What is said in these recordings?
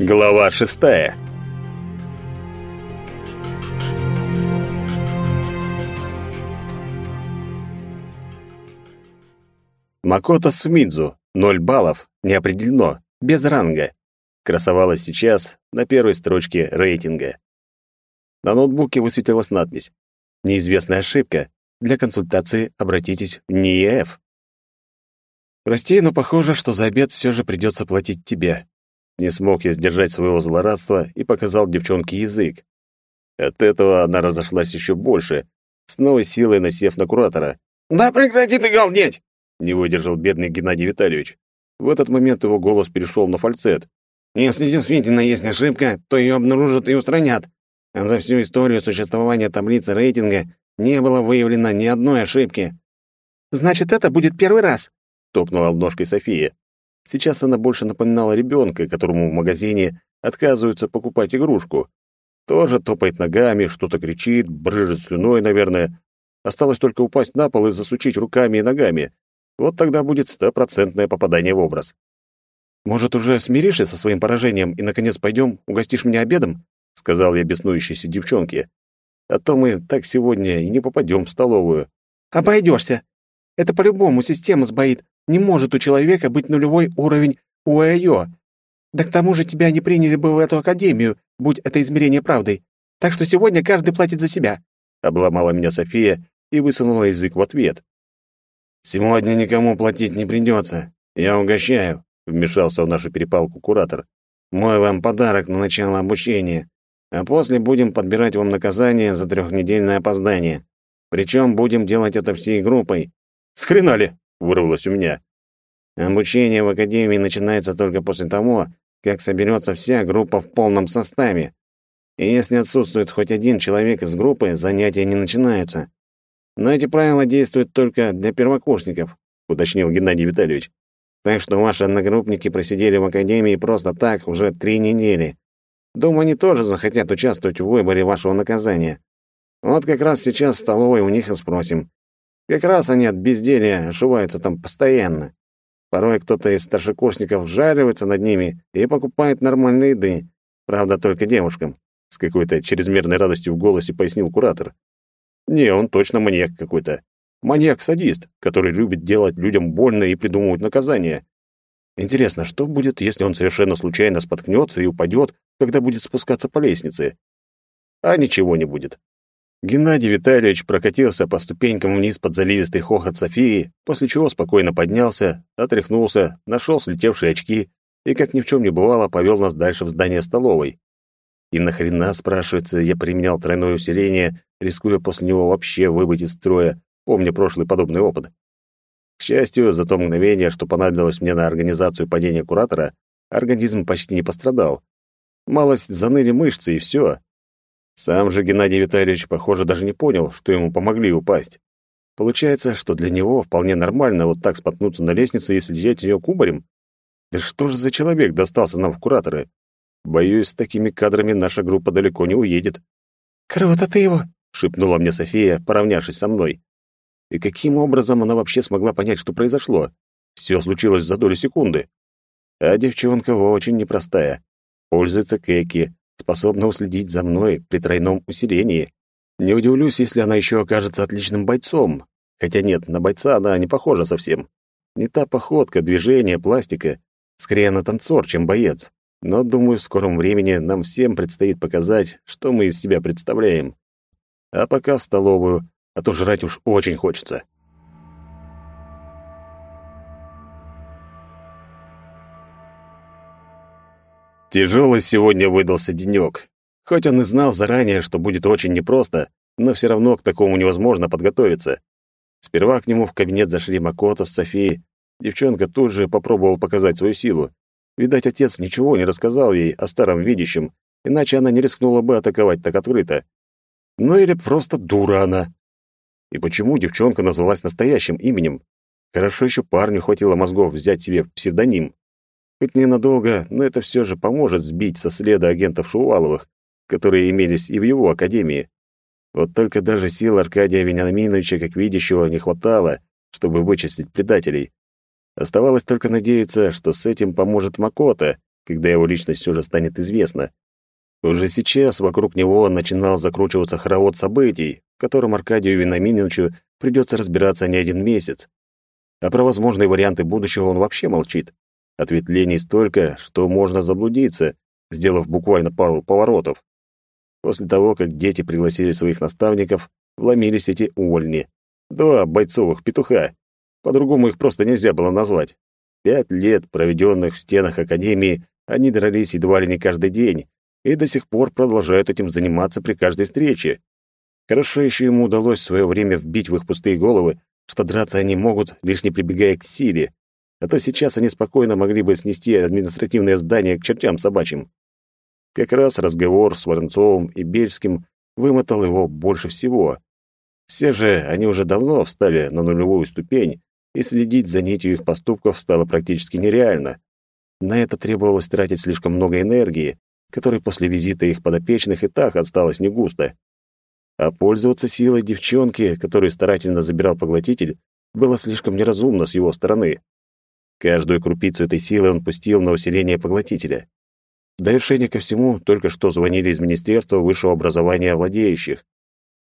Глава шестая. Макото Сумидзу, 0 баллов, не определено, без ранга. Красовалась сейчас на первой строчке рейтинга. На ноутбуке высветилась надпись «Неизвестная ошибка. Для консультации обратитесь в НИЭФ». «Прости, но похоже, что за обед все же придется платить тебе». Не смог я сдержать своего злорадства и показал девчонке язык. От этого она разошлась еще больше, с новой силой насев на куратора. «Да прекрати ты галдеть!» — не выдержал бедный Геннадий Витальевич. В этот момент его голос перешел на фальцет. «Если действительно есть ошибка, то ее обнаружат и устранят. А за всю историю существования таблицы рейтинга не было выявлено ни одной ошибки». «Значит, это будет первый раз», — топнула ножкой София. Сейчас она больше напоминала ребенка, которому в магазине отказываются покупать игрушку. Тоже топает ногами, что-то кричит, брыжет слюной, наверное. Осталось только упасть на пол и засучить руками и ногами. Вот тогда будет стопроцентное попадание в образ. «Может, уже смиришься со своим поражением и, наконец, пойдем, угостишь меня обедом?» — сказал я беснующейся девчонке. «А то мы так сегодня и не попадем в столовую». «Обойдешься. Это по-любому система сбоит. Не может у человека быть нулевой уровень УЭЙО. Да к тому же тебя не приняли бы в эту академию, будь это измерение правдой. Так что сегодня каждый платит за себя». Обломала меня София и высунула язык в ответ. «Сегодня никому платить не придется. Я угощаю», — вмешался в нашу перепалку куратор. «Мой вам подарок на начало обучения. А после будем подбирать вам наказание за трехнедельное опоздание. Причем будем делать это всей группой». «С хрена ли?» Вырвалось у меня. Обучение в академии начинается только после того, как соберется вся группа в полном составе. И если отсутствует хоть один человек из группы, занятия не начинаются. Но эти правила действуют только для первокурсников, уточнил Геннадий Витальевич. Так что ваши одногруппники просидели в академии просто так уже три недели. Думаю, они тоже захотят участвовать в выборе вашего наказания. Вот как раз сейчас в столовой у них и спросим, как раз они от безделья ошиваются там постоянно. Порой кто-то из старшекурсников жаривается над ними и покупает нормальной еды. Правда, только девушкам. С какой-то чрезмерной радостью в голосе пояснил куратор. Не, он точно маньяк какой-то. Маньяк-садист, который любит делать людям больно и придумывать наказания. Интересно, что будет, если он совершенно случайно споткнется и упадет, когда будет спускаться по лестнице? А ничего не будет. Геннадий Витальевич прокатился по ступенькам вниз под заливистый хохот Софии, после чего спокойно поднялся, отряхнулся, нашел слетевшие очки и, как ни в чем не бывало, повел нас дальше в здание столовой. И нахрена, спрашивается, я применял тройное усиление, рискуя после него вообще выбыть из строя, помня прошлый подобный опыт. К счастью, за то мгновение, что понадобилось мне на организацию падения куратора, организм почти не пострадал. Малость заныли мышцы, и все. Сам же Геннадий Витальевич, похоже, даже не понял, что ему помогли упасть. Получается, что для него вполне нормально вот так споткнуться на лестнице и слететь ее кубарем? Да что же за человек достался нам в кураторы? Боюсь, с такими кадрами наша группа далеко не уедет. «Круто ты его!» — шепнула мне София, поравнявшись со мной. И каким образом она вообще смогла понять, что произошло? Все случилось за долю секунды. А девчонка очень непростая. Пользуется Кэки, способна уследить за мной при тройном усилении. Не удивлюсь, если она еще окажется отличным бойцом. Хотя нет, на бойца она не похожа совсем. Не та походка, движение, пластика. Скорее она танцор, чем боец. Но, думаю, в скором времени нам всем предстоит показать, что мы из себя представляем. А пока в столовую, а то жрать уж очень хочется. Тяжелый сегодня выдался денек. Хоть он и знал заранее, что будет очень непросто, но все равно к такому невозможно подготовиться. Сперва к нему в кабинет зашли Макота с Софией. Девчонка тут же попробовала показать свою силу. Видать, отец ничего не рассказал ей о старом видящем, иначе она не рискнула бы атаковать так открыто. Ну или просто дура она. И почему девчонка назвалась настоящим именем? Хорошо еще парню хватило мозгов взять себе псевдоним. Хоть ненадолго, но это все же поможет сбить со следа агентов Шуваловых, которые имелись и в его академии. Вот только даже сил Аркадия Вениаминовича как видящего не хватало, чтобы вычислить предателей. Оставалось только надеяться, что с этим поможет Макота, когда его личность все же станет известна. Уже сейчас вокруг него начинал закручиваться хоровод событий, в котором Аркадию Виноминовичу придется разбираться не один месяц. А про возможные варианты будущего он вообще молчит. Ответвлений столько, что можно заблудиться, сделав буквально пару поворотов. После того, как дети пригласили своих наставников, вломились эти увольни. Два бойцовых петуха. По-другому их просто нельзя было назвать. Пять лет, проведенных в стенах Академии, они дрались едва ли не каждый день, и до сих пор продолжают этим заниматься при каждой встрече. Хорошо еще ему удалось в свое время вбить в их пустые головы, что драться они могут, лишь не прибегая к силе, а то сейчас они спокойно могли бы снести административное здание к чертям собачьим. Как раз разговор с Воронцовым и Бельским вымотал его больше всего. Все же они уже давно встали на нулевую ступень, и следить за нитью их поступков стало практически нереально. На это требовалось тратить слишком много энергии, которой после визита их подопечных и так осталось не густо. А пользоваться силой девчонки, которую старательно забирал поглотитель, было слишком неразумно с его стороны. Каждую крупицу этой силы он пустил на усиление поглотителя. В довершение ко всему, только что звонили из Министерства высшего образования владеющих.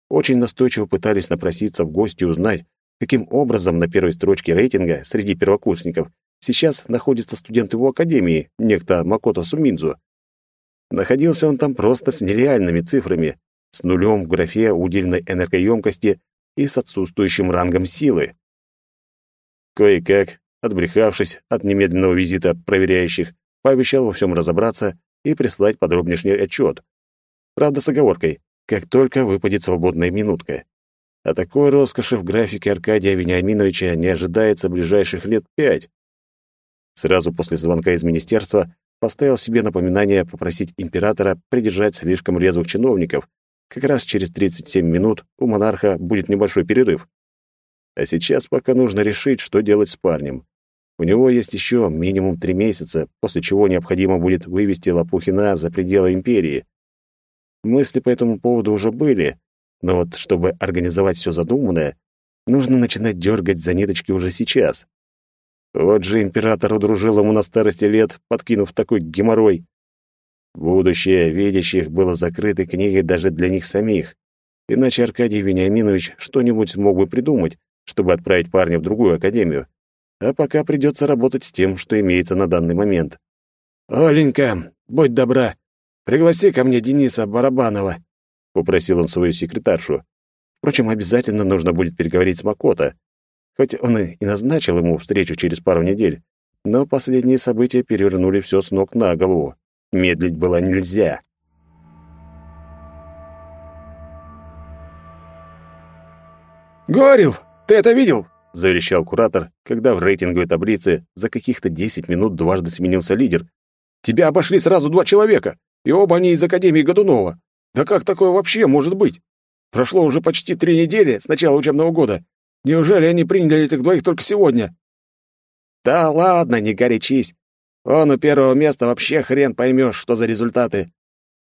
Очень настойчиво пытались напроситься в гости узнать, каким образом на первой строчке рейтинга среди первокурсников сейчас находится студент его академии, некто Макото Суминзу. Находился он там просто с нереальными цифрами, с нулем в графе удельной энергоемкости и с отсутствующим рангом силы. Кое-как, отбрехавшись от немедленного визита проверяющих, пообещал во всем разобраться и прислать подробнейший отчет. Правда, с оговоркой, как только выпадет свободная минутка. А такой роскоши в графике Аркадия Вениаминовича не ожидается ближайших лет пять. Сразу после звонка из министерства поставил себе напоминание попросить императора придержать слишком резвых чиновников, как раз через 37 минут у монарха будет небольшой перерыв. А сейчас пока нужно решить, что делать с парнем. У него есть еще минимум три месяца, после чего необходимо будет вывести Лопухина за пределы империи. Мысли по этому поводу уже были, но вот чтобы организовать все задуманное, нужно начинать дергать за ниточки уже сейчас. Вот же император удружил ему на старости лет, подкинув такой геморрой. Будущее видящих было закрытой книгой даже для них самих. Иначе Аркадий Вениаминович что-нибудь мог бы придумать, чтобы отправить парня в другую академию. А пока придется работать с тем, что имеется на данный момент. «Оленька, будь добра, пригласи ко мне Дениса Барабанова», — попросил он свою секретаршу. Впрочем, обязательно нужно будет переговорить с Макото. Хоть он и назначил ему встречу через пару недель, но последние события перевернули все с ног на голову. Медлить было нельзя. «Говорил! Ты это видел?» — заверещал куратор, когда в рейтинговой таблице за каких-то 10 минут дважды сменился лидер. «Тебя обошли сразу два человека, и оба они из Академии Годунова. Да как такое вообще может быть? Прошло уже почти три недели с начала учебного года. Неужели они приняли этих двоих только сегодня?» «Да ладно, не горячись. Он у первого места вообще хрен поймешь, что за результаты.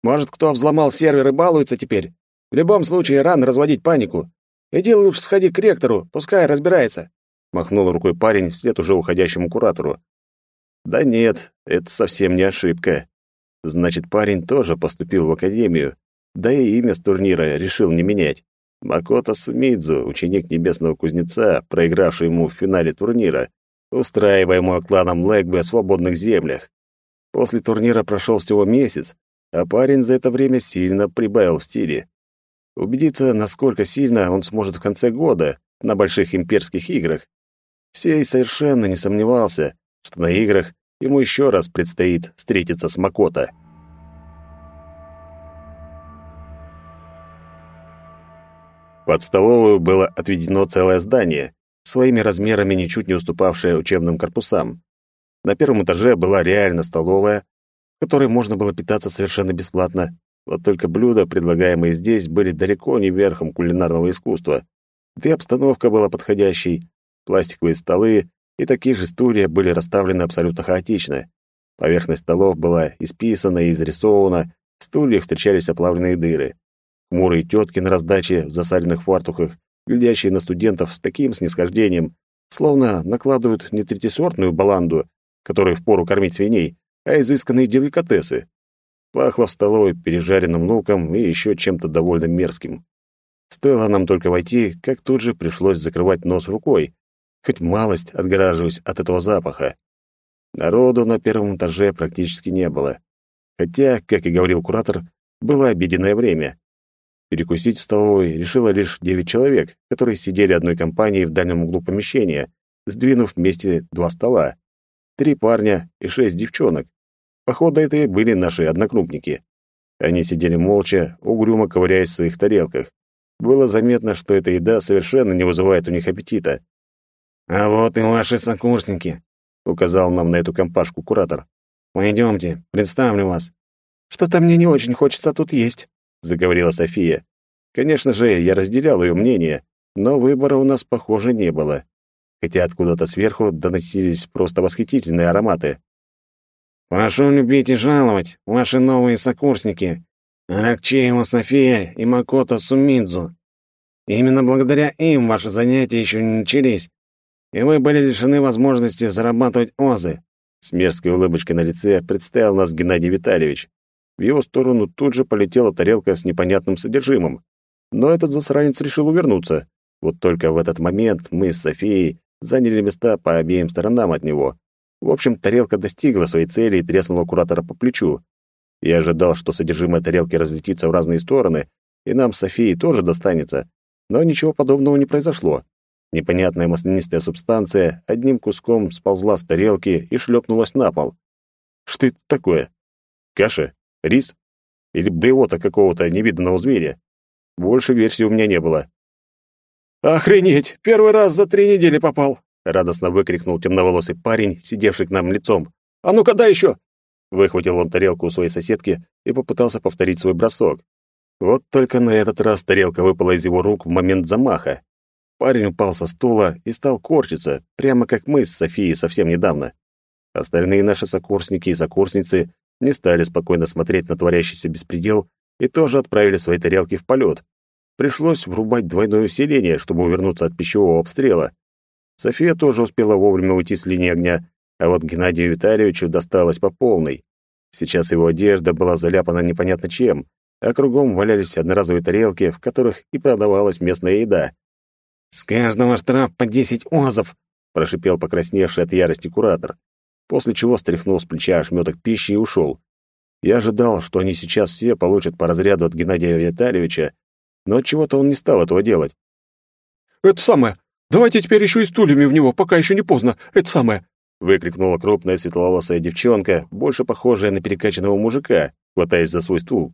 Может, кто взломал сервер и балуется теперь? В любом случае, рано разводить панику. Иди лучше сходи к ректору, пускай разбирается. Махнул рукой парень вслед уже уходящему куратору. Да нет, это совсем не ошибка. Значит, парень тоже поступил в академию, да и имя с турнира решил не менять. Макото Сумидзу, ученик небесного кузнеца, проигравший ему в финале турнира, устраиваемого кланом Лэгби о свободных землях. После турнира прошел всего месяц, а парень за это время сильно прибавил в стиле. Убедиться, насколько сильно он сможет в конце года на больших имперских играх. Сей совершенно не сомневался, что на играх ему еще раз предстоит встретиться с Макото. Под столовую было отведено целое здание, своими размерами ничуть не уступавшая учебным корпусам. На первом этаже была реально столовая, в которой можно было питаться совершенно бесплатно. Вот только блюда, предлагаемые здесь, были далеко не верхом кулинарного искусства. Да и обстановка была подходящей. Пластиковые столы и такие же стулья были расставлены абсолютно хаотично. Поверхность столов была исписана и изрисована, в стульях встречались оплавленные дыры. Хмурые тетки на раздаче в засаленных фартухах глядящие на студентов с таким снисхождением, словно накладывают не третисортную баланду, которой впору кормить свиней, а изысканные деликатесы. Пахло в столовой пережаренным луком и еще чем-то довольно мерзким. Стоило нам только войти, как тут же пришлось закрывать нос рукой, хоть малость отгораживаясь от этого запаха. Народу на первом этаже практически не было. Хотя, как и говорил куратор, было обеденное время. Перекусить в столовой решило лишь девять человек, которые сидели одной компанией в дальнем углу помещения, сдвинув вместе два стола. Три парня и шесть девчонок. Походу, это и были наши однокрупники. Они сидели молча, угрюмо ковыряясь в своих тарелках. Было заметно, что эта еда совершенно не вызывает у них аппетита. «А вот и ваши сокурсники», — указал нам на эту компашку куратор. «Пойдемте, представлю вас». «Что-то мне не очень хочется тут есть», — заговорила София. Конечно же, я разделял ее мнение, но выбора у нас, похоже, не было. Хотя откуда-то сверху доносились просто восхитительные ароматы. «Прошу любить и жаловать, ваши новые сокурсники, Аракчеева София и Макото Сумидзу. Именно благодаря им ваши занятия еще не начались, и вы были лишены возможности зарабатывать озы». С мерзкой улыбочкой на лице представил нас Геннадий Витальевич. В его сторону тут же полетела тарелка с непонятным содержимым. Но этот засранец решил увернуться. Вот только в этот момент мы с Софией заняли места по обеим сторонам от него. В общем, тарелка достигла своей цели и треснула куратора по плечу. Я ожидал, что содержимое тарелки разлетится в разные стороны, и нам с Софией тоже достанется, но ничего подобного не произошло. Непонятная маслянистая субстанция одним куском сползла с тарелки и шлепнулась на пол. Что это такое? Каша? Рис? Или блевота какого-то невиданного зверя? Больше версий у меня не было. «Охренеть! Первый раз за три недели попал!» — радостно выкрикнул темноволосый парень, сидевший к нам лицом. «А ну-ка, дай еще!» Выхватил он тарелку у своей соседки и попытался повторить свой бросок. Вот только на этот раз тарелка выпала из его рук в момент замаха. Парень упал со стула и стал корчиться, прямо как мы с Софией совсем недавно. Остальные наши сокурсники и сокурсницы не стали спокойно смотреть на творящийся беспредел и тоже отправили свои тарелки в полет. Пришлось врубать двойное усиление, чтобы увернуться от пищевого обстрела. София тоже успела вовремя уйти с линии огня, а вот Геннадию Витальевичу досталось по полной. Сейчас его одежда была заляпана непонятно чем, а кругом валялись одноразовые тарелки, в которых и продавалась местная еда. «С каждого штраф по десять озов!» — прошипел покрасневший от ярости куратор, после чего стряхнул с плеча ошметок пищи и ушел. Я ожидал, что они сейчас все получат по разряду от Геннадия Витальевича, но чего то он не стал этого делать. «Это самое! Давайте теперь еще и стульями в него, пока еще не поздно! Это самое! выкрикнула крупная светловолосая девчонка, больше похожая на перекачанного мужика, хватаясь за свой стул.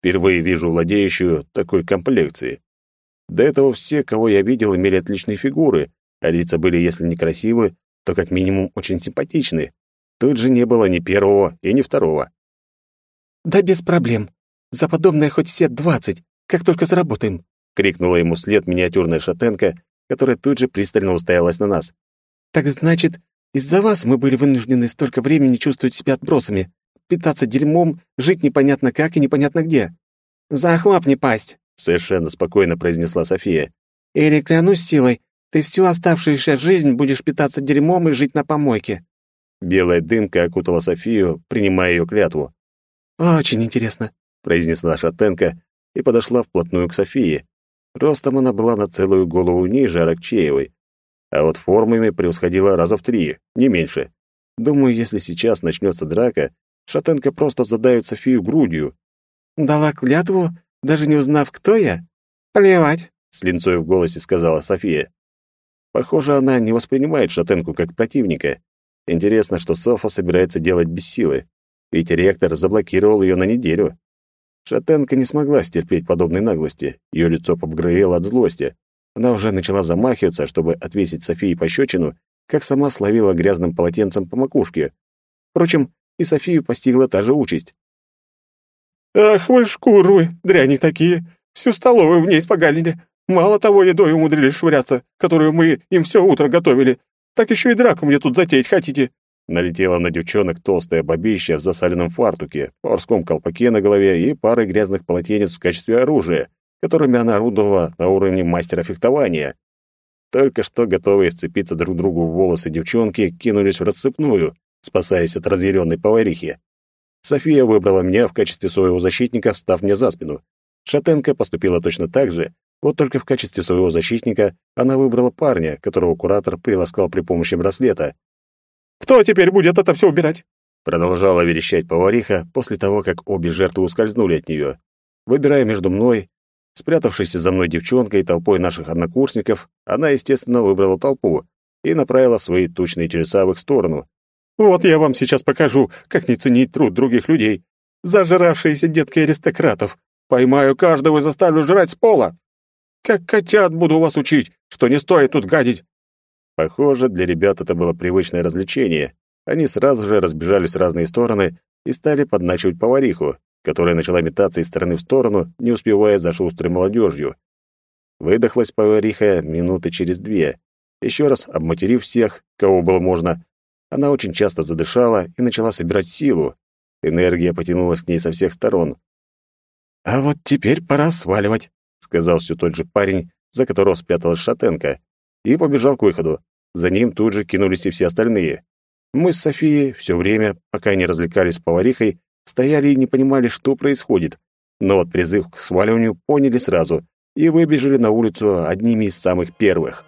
Впервые вижу владеющую такой комплекцией. До этого все, кого я видел, имели отличные фигуры, а лица были, если не красивы, то как минимум очень симпатичны. Тут же не было ни первого и ни второго. «Да без проблем. За подобное хоть сет двадцать, как только заработаем», — крикнула ему след миниатюрная шатенка, которая тут же пристально уставилась на нас. «Так значит, из-за вас мы были вынуждены столько времени чувствовать себя отбросами, питаться дерьмом, жить непонятно как и непонятно где. Захлопни пасть, совершенно спокойно произнесла София. Или клянусь силой, ты всю оставшуюся жизнь будешь питаться дерьмом и жить на помойке. Белая дымка окутала Софию, принимая ее клятву. «Очень интересно», — произнесла Шатенко и подошла вплотную к Софии. Ростом она была на целую голову ниже Аракчеевой, а вот формами превосходила раза в три, не меньше. Думаю, если сейчас начнется драка, Шатенко просто задавит Софию грудью. «Дала клятву, даже не узнав, кто я? Плевать», — с линцой в голосе сказала София. Похоже, она не воспринимает Шатенку как противника. Интересно, что Софа собирается делать без силы. Ведь ректор заблокировал ее на неделю. Шатенка не смогла стерпеть подобной наглости. Ее лицо побагровело от злости. Она уже начала замахиваться, чтобы отвесить Софии пощечину, как сама словила грязным полотенцем по макушке. Впрочем, и Софию постигла та же участь. «Ах вы шкуры, дряни такие! Всю столовую в ней испогалили. Мало того, едой умудрились швыряться, которую мы им все утро готовили. Так еще и драку мне тут затеять хотите!» Налетела на девчонок толстая бабища в засаленном фартуке, поварском колпаке на голове и парой грязных полотенец в качестве оружия которыми она орудовала на уровне мастера фехтования. Только что готовые сцепиться друг другу в волосы девчонки кинулись в рассыпную, спасаясь от разъяренной поварихи. София выбрала меня в качестве своего защитника, встав мне за спину. Шатенка поступила точно так же, вот только в качестве своего защитника она выбрала парня, которого куратор приласкал при помощи браслета. «Кто теперь будет это все убирать?» Продолжала верещать повариха после того, как обе жертвы ускользнули от нее. Выбирая между мной, спрятавшейся за мной девчонкой и толпой наших однокурсников, она, естественно, выбрала толпу и направила свои тучные телеса в их сторону. «Вот я вам сейчас покажу, как не ценить труд других людей. Зажиравшиеся детки аристократов. Поймаю каждого и заставлю жрать с пола. Как котят буду вас учить, что не стоит тут гадить. Похоже, для ребят это было привычное развлечение. Они сразу же разбежались в разные стороны и стали подначивать повариху, которая начала метаться из стороны в сторону, не успевая за шустрой молодежью. Выдохлась повариха минуты через две. Еще раз обматерив всех, кого было можно, она очень часто задышала и начала собирать силу. Энергия потянулась к ней со всех сторон. «А вот теперь пора сваливать», — сказал все тот же парень, за которого спряталась шатенка, и побежал к выходу. За ним тут же кинулись и все остальные. Мы с Софией все время, пока не развлекались с поварихой, стояли и не понимали, что происходит. Но вот призыв к сваливанию поняли сразу и выбежали на улицу одними из самых первых.